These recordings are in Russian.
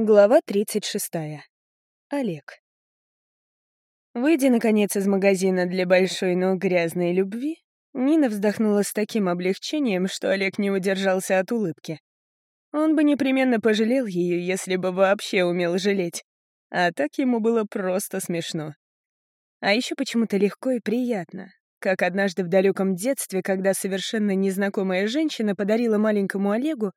Глава 36. Олег. Выйдя, наконец, из магазина для большой, но грязной любви, Нина вздохнула с таким облегчением, что Олег не удержался от улыбки. Он бы непременно пожалел ее, если бы вообще умел жалеть. А так ему было просто смешно. А еще почему-то легко и приятно, как однажды в далеком детстве, когда совершенно незнакомая женщина подарила маленькому Олегу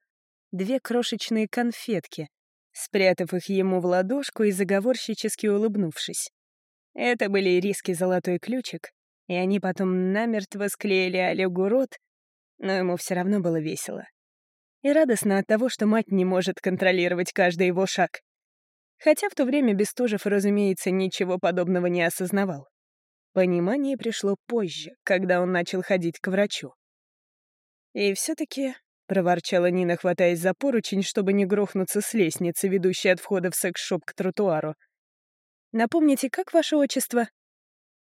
две крошечные конфетки — спрятав их ему в ладошку и заговорщически улыбнувшись. Это были риски «Золотой ключик», и они потом намертво склеили Олегу рот, но ему все равно было весело. И радостно от того, что мать не может контролировать каждый его шаг. Хотя в то время Бестужев, разумеется, ничего подобного не осознавал. Понимание пришло позже, когда он начал ходить к врачу. И все таки проворчала Нина, хватаясь за поручень, чтобы не грохнуться с лестницы, ведущей от входа в секс-шоп к тротуару. «Напомните, как ваше отчество?»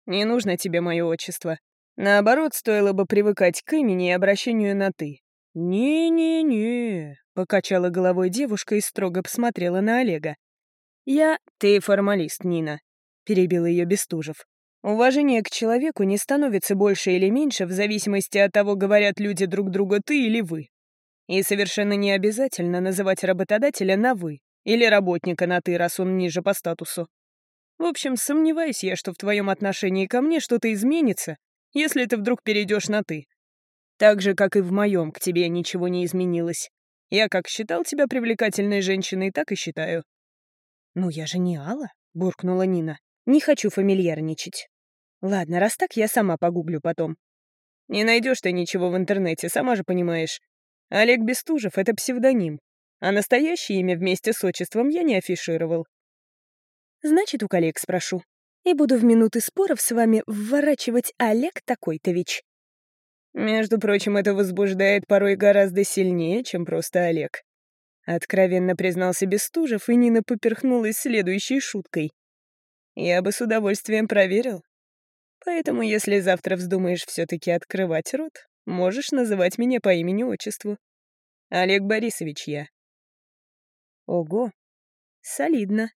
«Не нужно тебе мое отчество. Наоборот, стоило бы привыкать к имени и обращению на «ты». «Не-не-не», — покачала головой девушка и строго посмотрела на Олега. «Я... Ты формалист, Нина», — перебил ее Бестужев. «Уважение к человеку не становится больше или меньше в зависимости от того, говорят люди друг друга «ты» или «вы». И совершенно не обязательно называть работодателя на «вы» или работника на «ты», раз он ниже по статусу. В общем, сомневаюсь я, что в твоем отношении ко мне что-то изменится, если ты вдруг перейдешь на «ты». Так же, как и в моем, к тебе ничего не изменилось. Я как считал тебя привлекательной женщиной, так и считаю». «Ну, я же не Алла», — буркнула Нина. «Не хочу фамильярничать. Ладно, раз так, я сама погуглю потом». «Не найдешь ты ничего в интернете, сама же понимаешь. Олег Бестужев — это псевдоним, а настоящее имя вместе с отчеством я не афишировал. Значит, у коллег спрошу. И буду в минуты споров с вами вворачивать Олег такой-то вич. Между прочим, это возбуждает порой гораздо сильнее, чем просто Олег. Откровенно признался Бестужев, и Нина поперхнулась следующей шуткой. Я бы с удовольствием проверил. Поэтому, если завтра вздумаешь все таки открывать рот, Можешь называть меня по имени-отчеству. Олег Борисович я. Ого, солидно.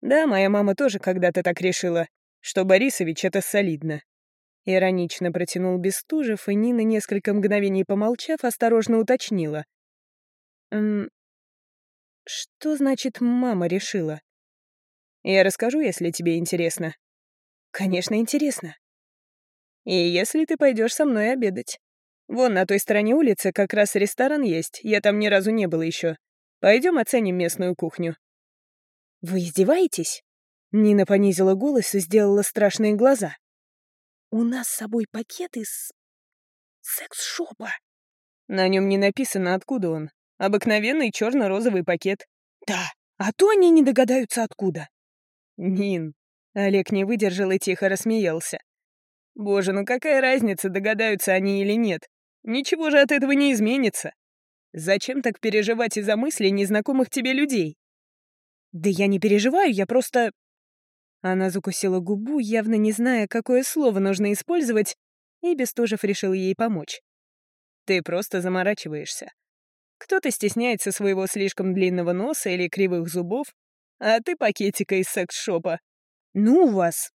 Да, моя мама тоже когда-то так решила, что Борисович — это солидно. Иронично протянул Бестужев, и Нина, несколько мгновений помолчав, осторожно уточнила. «Эм, что значит «мама решила»?» «Я расскажу, если тебе интересно». «Конечно, интересно. И если ты пойдешь со мной обедать. Вон на той стороне улицы как раз ресторан есть, я там ни разу не был еще. Пойдем оценим местную кухню». «Вы издеваетесь?» Нина понизила голос и сделала страшные глаза. «У нас с собой пакет из... секс-шопа». На нем не написано, откуда он. Обыкновенный черно-розовый пакет. «Да, а то они не догадаются, откуда». «Нин». Олег не выдержал и тихо рассмеялся. Боже, ну какая разница, догадаются они или нет? Ничего же от этого не изменится. Зачем так переживать из-за мыслей незнакомых тебе людей? Да я не переживаю, я просто... Она закусила губу, явно не зная, какое слово нужно использовать, и Бестужев решил ей помочь. Ты просто заморачиваешься. Кто-то стесняется своего слишком длинного носа или кривых зубов, а ты пакетика из секс-шопа. Ну у вас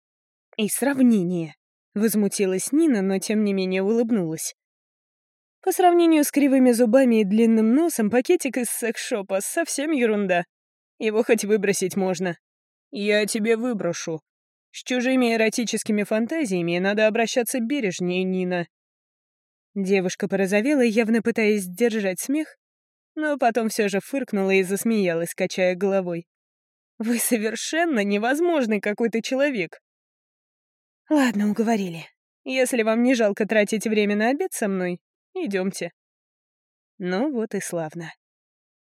и сравнение. Возмутилась Нина, но тем не менее улыбнулась. По сравнению с кривыми зубами и длинным носом, пакетик из секс-шопа совсем ерунда. Его хоть выбросить можно. Я тебе выброшу. С чужими эротическими фантазиями надо обращаться бережнее, Нина. Девушка порозовела, явно пытаясь сдержать смех, но потом все же фыркнула и засмеялась, качая головой. «Вы совершенно невозможный какой-то человек. Ладно, уговорили. Если вам не жалко тратить время на обед со мной, идемте. Ну вот и славно.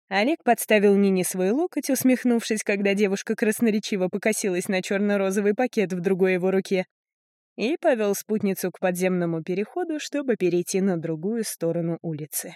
Олег подставил Нине свой локоть, усмехнувшись, когда девушка красноречиво покосилась на черно-розовый пакет в другой его руке, и повел спутницу к подземному переходу, чтобы перейти на другую сторону улицы.